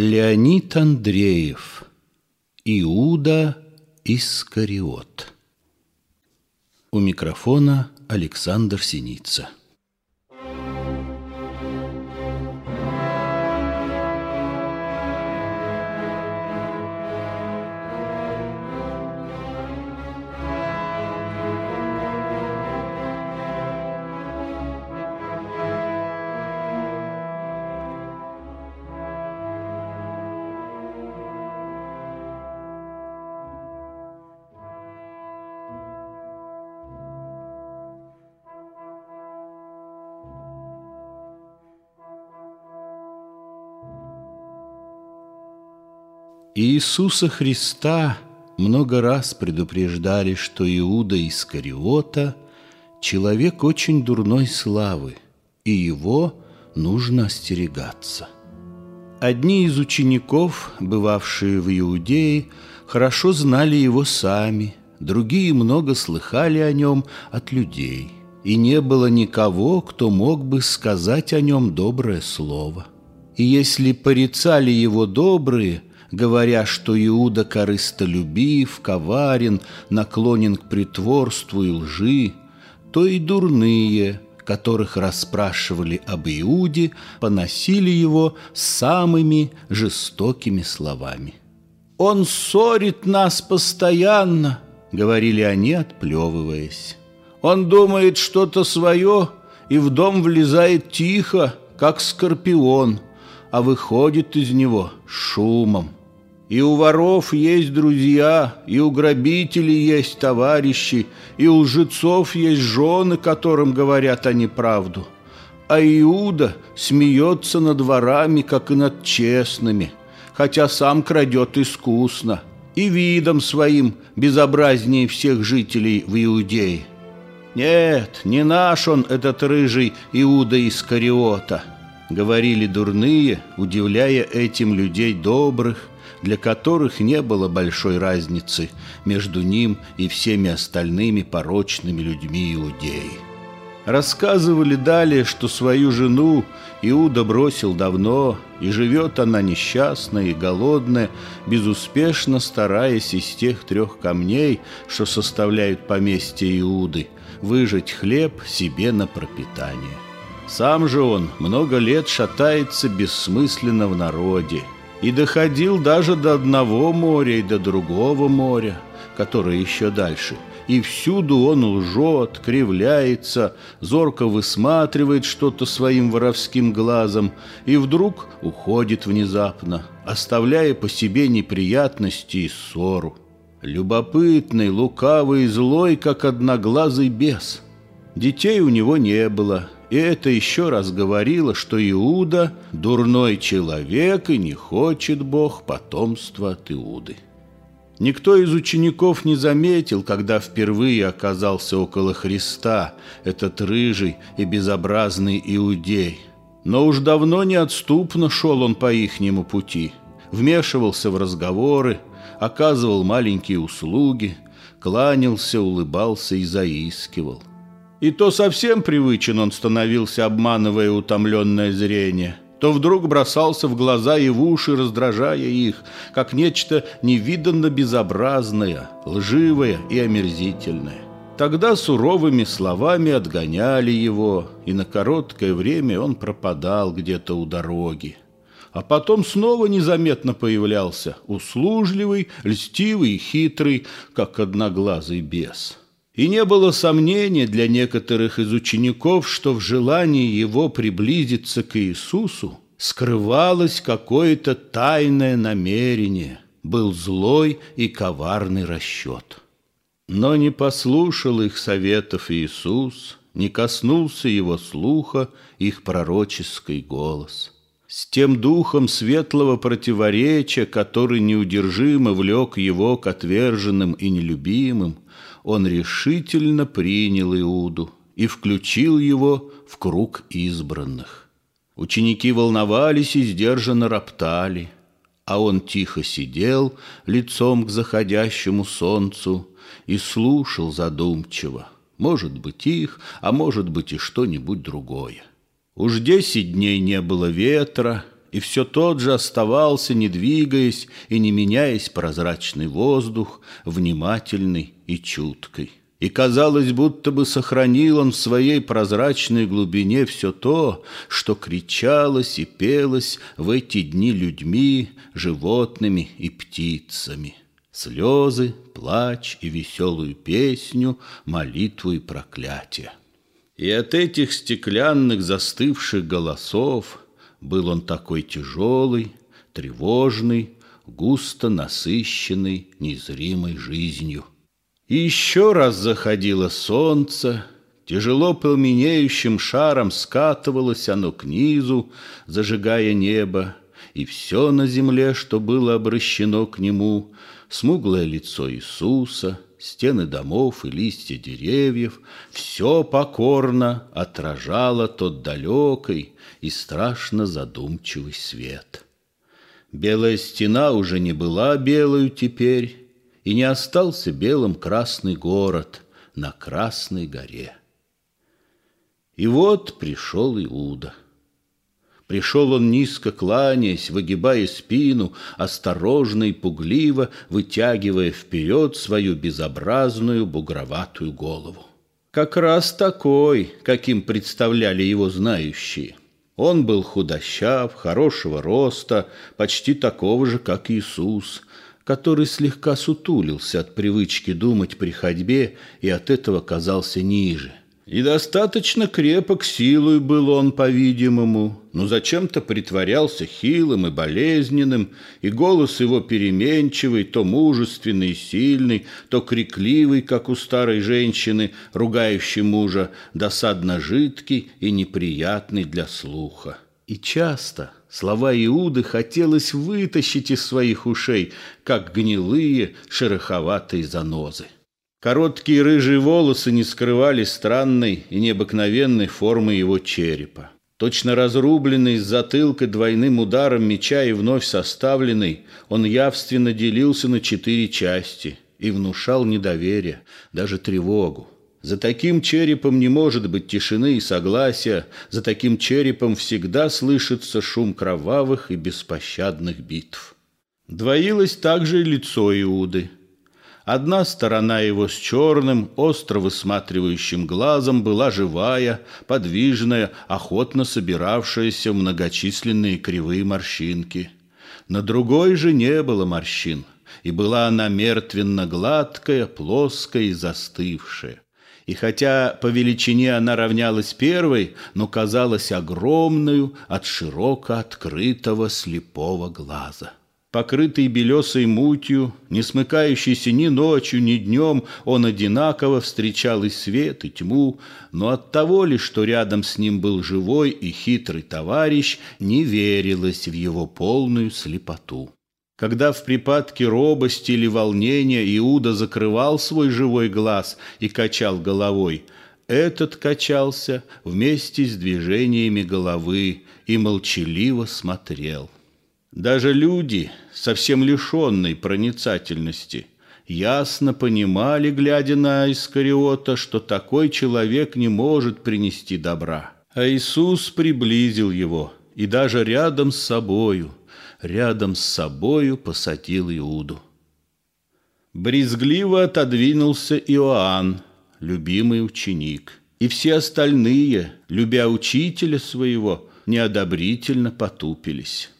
Леонид Андреев Иуда Искариот. У микрофона Александр Синица Иисуса Христа много раз предупреждали, что Иуда Искариота – человек очень дурной славы, и его нужно остерегаться. Одни из учеников, бывавшие в Иудее, хорошо знали его сами, другие много слыхали о нем от людей, и не было никого, кто мог бы сказать о нем доброе слово. И если порицали его добрые – говоря, что Иуда корыстолюбив, коварен, наклонен к притворству и лжи, то и дурные, которых расспрашивали об Иуде, поносили его самыми жестокими словами. «Он ссорит нас постоянно», — говорили они, отплевываясь. «Он думает что-то свое и в дом влезает тихо, как скорпион, а выходит из него шумом». И у воров есть друзья, и у грабителей есть товарищи, и у лжецов есть жены, которым говорят они правду. А Иуда смеется над ворами, как и над честными, хотя сам крадет искусно, и видом своим безобразнее всех жителей в Иудее. Нет, не наш он, этот рыжий Иуда Искариота, говорили дурные, удивляя этим людей добрых, для которых не было большой разницы между ним и всеми остальными порочными людьми Иудеи. Рассказывали далее, что свою жену Иуда бросил давно, и живет она несчастная и голодная, безуспешно стараясь из тех трех камней, что составляют поместье Иуды, выжать хлеб себе на пропитание. Сам же он много лет шатается бессмысленно в народе, и доходил даже до одного моря и до другого моря, которое еще дальше. И всюду он лжет, кривляется, зорко высматривает что-то своим воровским глазом и вдруг уходит внезапно, оставляя по себе неприятности и ссору. Любопытный, лукавый злой, как одноглазый бес. Детей у него не было – и это еще раз говорило, что Иуда – дурной человек, и не хочет Бог потомства от Иуды. Никто из учеников не заметил, когда впервые оказался около Христа этот рыжий и безобразный иудей. Но уж давно неотступно шел он по ихнему пути, вмешивался в разговоры, оказывал маленькие услуги, кланялся, улыбался и заискивал. И то совсем привычен он становился, обманывая утомленное зрение, то вдруг бросался в глаза и в уши, раздражая их, как нечто невиданно безобразное, лживое и омерзительное. Тогда суровыми словами отгоняли его, и на короткое время он пропадал где-то у дороги. А потом снова незаметно появлялся, услужливый, льстивый и хитрый, как одноглазый бес. И не было сомнения для некоторых из учеников, что в желании его приблизиться к Иисусу скрывалось какое-то тайное намерение, был злой и коварный расчет. Но не послушал их советов Иисус, не коснулся его слуха их пророческий голос. С тем духом светлого противоречия, который неудержимо влек его к отверженным и нелюбимым, он решительно принял Иуду и включил его в круг избранных. Ученики волновались и сдержанно роптали, а он тихо сидел лицом к заходящему солнцу и слушал задумчиво, может быть их, а может быть и что-нибудь другое. Уж десять дней не было ветра, и все тот же оставался, не двигаясь и не меняясь прозрачный воздух, внимательный и чуткий. И казалось, будто бы сохранил он в своей прозрачной глубине все то, что кричалось и пелось в эти дни людьми, животными и птицами. Слезы, плач и веселую песню, молитву и проклятие. И от этих стеклянных застывших голосов был он такой тяжелый, тревожный, густо насыщенный незримой жизнью. И еще раз заходило солнце, тяжело пламенеющим шаром скатывалось оно к низу, зажигая небо, и все на земле, что было обращено к нему, смуглое лицо Иисуса, стены домов и листья деревьев, все покорно отражало тот далекий и страшно задумчивый свет. Белая стена уже не была белою теперь, и не остался белым красный город на Красной горе. И вот пришел Иуда. Пришел он низко кланяясь, выгибая спину, осторожно и пугливо вытягивая вперед свою безобразную бугроватую голову. Как раз такой, каким представляли его знающие. Он был худощав, хорошего роста, почти такого же, как Иисус, который слегка сутулился от привычки думать при ходьбе и от этого казался ниже. И достаточно крепок силой был он, по-видимому, но зачем-то притворялся хилым и болезненным, и голос его переменчивый, то мужественный и сильный, то крикливый, как у старой женщины, ругающей мужа, досадно жидкий и неприятный для слуха. И часто слова Иуды хотелось вытащить из своих ушей, как гнилые шероховатые занозы. Короткие рыжие волосы не скрывали странной и необыкновенной формы его черепа. Точно разрубленный с затылка двойным ударом меча и вновь составленный, он явственно делился на четыре части и внушал недоверие, даже тревогу. За таким черепом не может быть тишины и согласия, за таким черепом всегда слышится шум кровавых и беспощадных битв. Двоилось также и лицо Иуды. Одна сторона его с черным, остро высматривающим глазом была живая, подвижная, охотно собиравшаяся в многочисленные кривые морщинки. На другой же не было морщин, и была она мертвенно-гладкая, плоская и застывшая и хотя по величине она равнялась первой, но казалась огромную от широко открытого слепого глаза. Покрытый белесой мутью, не смыкающийся ни ночью, ни днем, он одинаково встречал и свет, и тьму, но от того ли, что рядом с ним был живой и хитрый товарищ, не верилось в его полную слепоту. Когда в припадке робости или волнения Иуда закрывал свой живой глаз и качал головой, этот качался вместе с движениями головы и молчаливо смотрел. Даже люди, совсем лишенные проницательности, ясно понимали, глядя на Искариота, что такой человек не может принести добра. А Иисус приблизил его и даже рядом с собою – рядом с собою посадил Иуду. Брезгливо отодвинулся Иоанн, любимый ученик, и все остальные, любя учителя своего, неодобрительно потупились.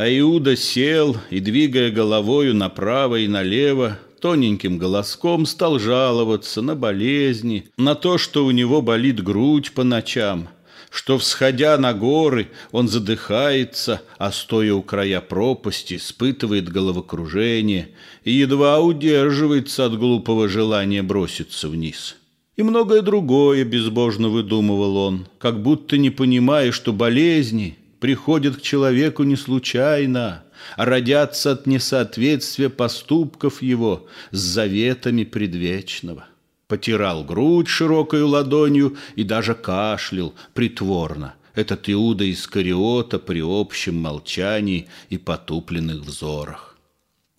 А Иуда сел и, двигая головою направо и налево, тоненьким голоском стал жаловаться на болезни, на то, что у него болит грудь по ночам – что, всходя на горы, он задыхается, а стоя у края пропасти, испытывает головокружение и едва удерживается от глупого желания броситься вниз. И многое другое безбожно выдумывал он, как будто не понимая, что болезни приходят к человеку не случайно, а родятся от несоответствия поступков его с заветами предвечного потирал грудь широкой ладонью и даже кашлял притворно. Этот Иуда из Кариота при общем молчании и потупленных взорах.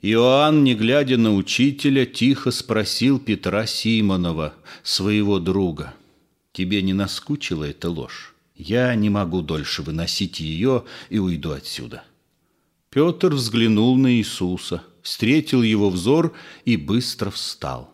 Иоанн, не глядя на учителя, тихо спросил Петра Симонова, своего друга, «Тебе не наскучила эта ложь? Я не могу дольше выносить ее и уйду отсюда. Петр взглянул на Иисуса, встретил его взор и быстро встал.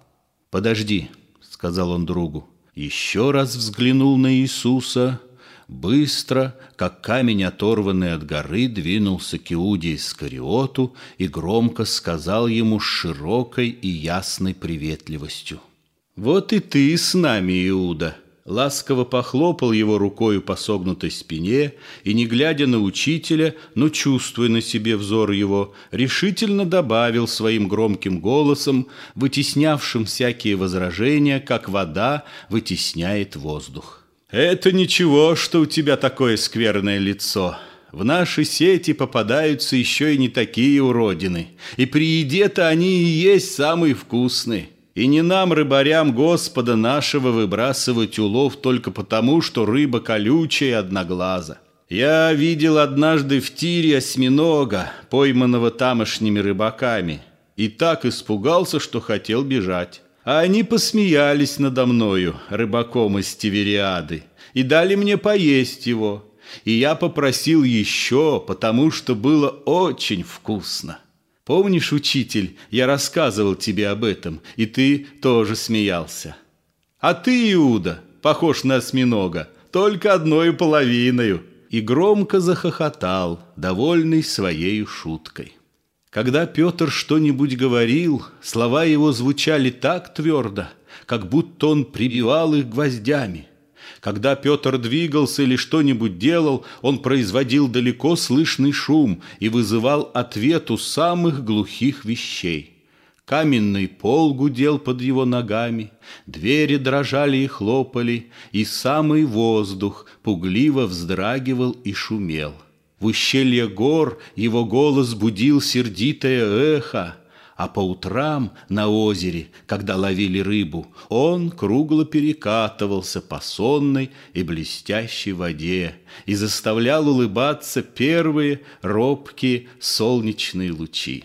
«Подожди», — сказал он другу. Еще раз взглянул на Иисуса, быстро, как камень, оторванный от горы, двинулся к Иуде Искариоту и громко сказал ему с широкой и ясной приветливостью. «Вот и ты с нами, Иуда!» Ласково похлопал его рукою по согнутой спине и, не глядя на учителя, но чувствуя на себе взор его, решительно добавил своим громким голосом, вытеснявшим всякие возражения, как вода вытесняет воздух. «Это ничего, что у тебя такое скверное лицо. В наши сети попадаются еще и не такие уродины, и при еде-то они и есть самые вкусные». И не нам, рыбарям Господа нашего, выбрасывать улов только потому, что рыба колючая и одноглаза. Я видел однажды в тире осьминога, пойманного тамошними рыбаками, и так испугался, что хотел бежать. А они посмеялись надо мною, рыбаком из Тивериады, и дали мне поесть его. И я попросил еще, потому что было очень вкусно. Помнишь, учитель, я рассказывал тебе об этом, и ты тоже смеялся. А ты, Иуда, похож на осьминога, только одной половиною. И громко захохотал, довольный своей шуткой. Когда Петр что-нибудь говорил, слова его звучали так твердо, как будто он прибивал их гвоздями – когда Петр двигался или что-нибудь делал, он производил далеко слышный шум и вызывал ответ у самых глухих вещей. Каменный пол гудел под его ногами, двери дрожали и хлопали, и самый воздух пугливо вздрагивал и шумел. В ущелье гор его голос будил сердитое эхо, а по утрам на озере, когда ловили рыбу, он кругло перекатывался по сонной и блестящей воде и заставлял улыбаться первые робкие солнечные лучи.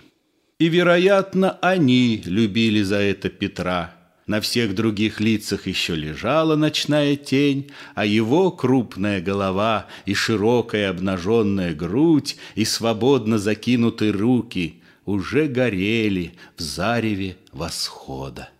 И, вероятно, они любили за это Петра. На всех других лицах еще лежала ночная тень, а его крупная голова и широкая обнаженная грудь и свободно закинутые руки – уже горели в зареве восхода.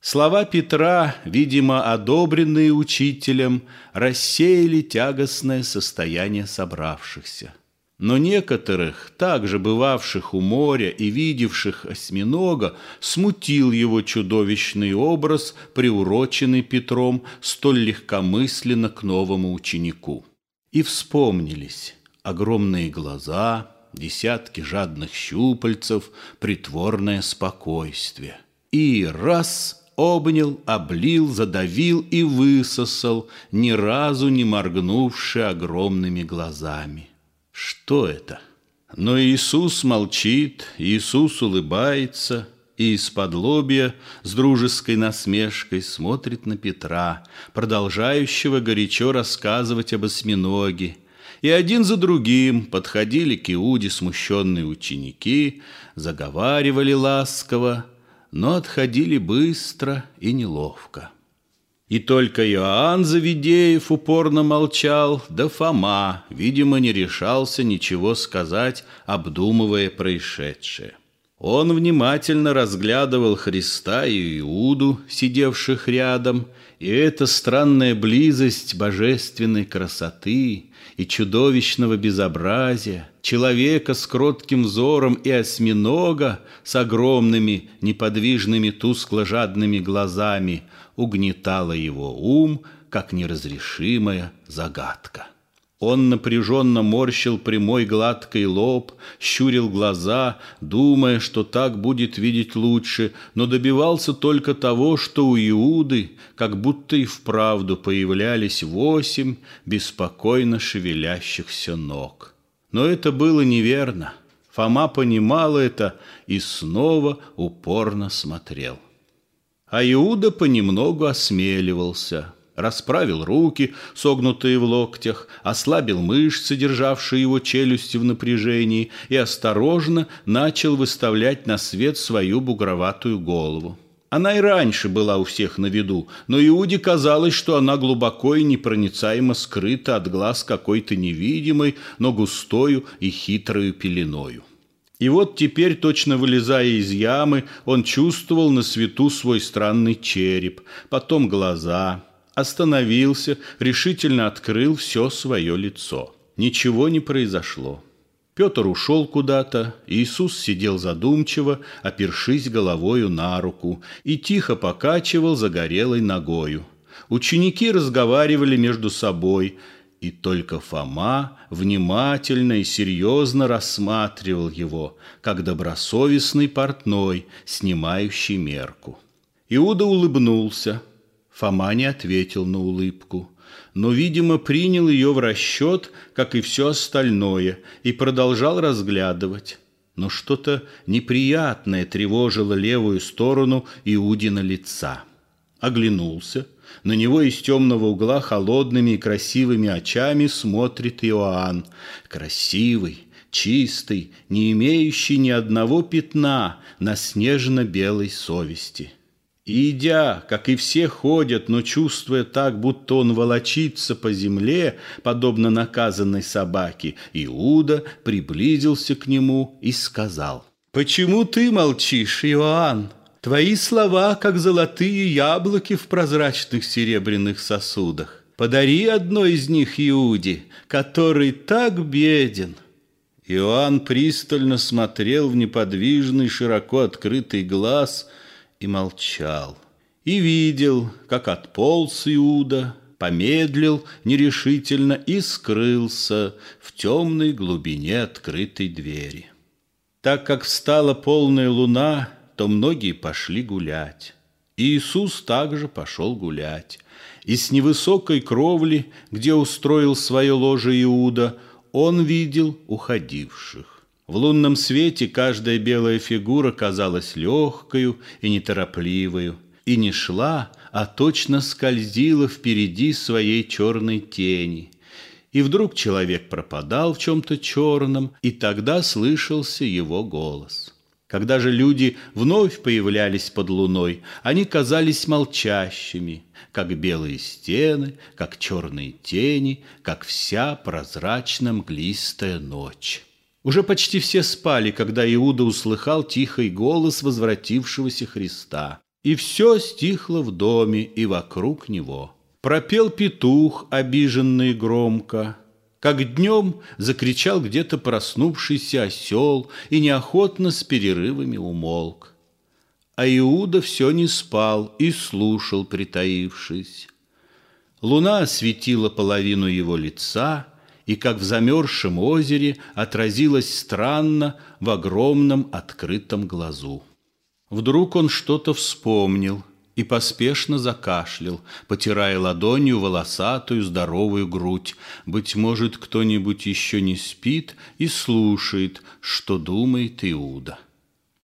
Слова Петра, видимо, одобренные учителем, рассеяли тягостное состояние собравшихся. Но некоторых, также бывавших у моря и видевших осьминога, смутил его чудовищный образ, приуроченный Петром столь легкомысленно к новому ученику. И вспомнились огромные глаза, десятки жадных щупальцев, притворное спокойствие. И раз обнял, облил, задавил и высосал, ни разу не моргнувши огромными глазами. Что это? Но Иисус молчит, Иисус улыбается, и из-под лобья с дружеской насмешкой смотрит на Петра, продолжающего горячо рассказывать об осьминоге, и один за другим подходили к Иуде смущенные ученики, заговаривали ласково, но отходили быстро и неловко. И только Иоанн Завидеев упорно молчал, да Фома, видимо, не решался ничего сказать, обдумывая происшедшее. Он внимательно разглядывал Христа и Иуду, сидевших рядом, и эта странная близость божественной красоты и чудовищного безобразия, человека с кротким взором и осьминога с огромными неподвижными тускло-жадными глазами угнетала его ум, как неразрешимая загадка. Он напряженно морщил прямой гладкий лоб, щурил глаза, думая, что так будет видеть лучше, но добивался только того, что у Иуды как будто и вправду появлялись восемь беспокойно шевелящихся ног. Но это было неверно. Фома понимал это и снова упорно смотрел. А Иуда понемногу осмеливался – расправил руки, согнутые в локтях, ослабил мышцы, державшие его челюсти в напряжении, и осторожно начал выставлять на свет свою бугроватую голову. Она и раньше была у всех на виду, но Иуде казалось, что она глубоко и непроницаемо скрыта от глаз какой-то невидимой, но густою и хитрою пеленою. И вот теперь, точно вылезая из ямы, он чувствовал на свету свой странный череп, потом глаза, остановился, решительно открыл все свое лицо. Ничего не произошло. Петр ушел куда-то, Иисус сидел задумчиво, опершись головою на руку, и тихо покачивал загорелой ногою. Ученики разговаривали между собой, и только Фома внимательно и серьезно рассматривал его, как добросовестный портной, снимающий мерку. Иуда улыбнулся. Фома не ответил на улыбку но, видимо, принял ее в расчет, как и все остальное, и продолжал разглядывать. Но что-то неприятное тревожило левую сторону Иудина лица. Оглянулся. На него из темного угла холодными и красивыми очами смотрит Иоанн. Красивый, чистый, не имеющий ни одного пятна на снежно-белой совести. И идя, как и все ходят, но чувствуя так, будто он волочится по земле, подобно наказанной собаке, Иуда приблизился к нему и сказал, «Почему ты молчишь, Иоанн? Твои слова, как золотые яблоки в прозрачных серебряных сосудах. Подари одно из них Иуде, который так беден». Иоанн пристально смотрел в неподвижный, широко открытый глаз – и молчал. И видел, как отполз Иуда, помедлил нерешительно и скрылся в темной глубине открытой двери. Так как встала полная луна, то многие пошли гулять. И Иисус также пошел гулять. И с невысокой кровли, где устроил свое ложе Иуда, он видел уходивших. В лунном свете каждая белая фигура казалась легкою и неторопливою, и не шла, а точно скользила впереди своей черной тени. И вдруг человек пропадал в чем-то черном, и тогда слышался его голос. Когда же люди вновь появлялись под луной, они казались молчащими, как белые стены, как черные тени, как вся прозрачно-мглистая ночь. Уже почти все спали, когда Иуда услыхал тихий голос возвратившегося Христа. И все стихло в доме и вокруг него. Пропел петух, обиженный громко. Как днем закричал где-то проснувшийся осел и неохотно с перерывами умолк. А Иуда все не спал и слушал, притаившись. Луна осветила половину его лица — и как в замерзшем озере отразилось странно в огромном открытом глазу. Вдруг он что-то вспомнил и поспешно закашлял, потирая ладонью волосатую здоровую грудь. Быть может, кто-нибудь еще не спит и слушает, что думает Иуда.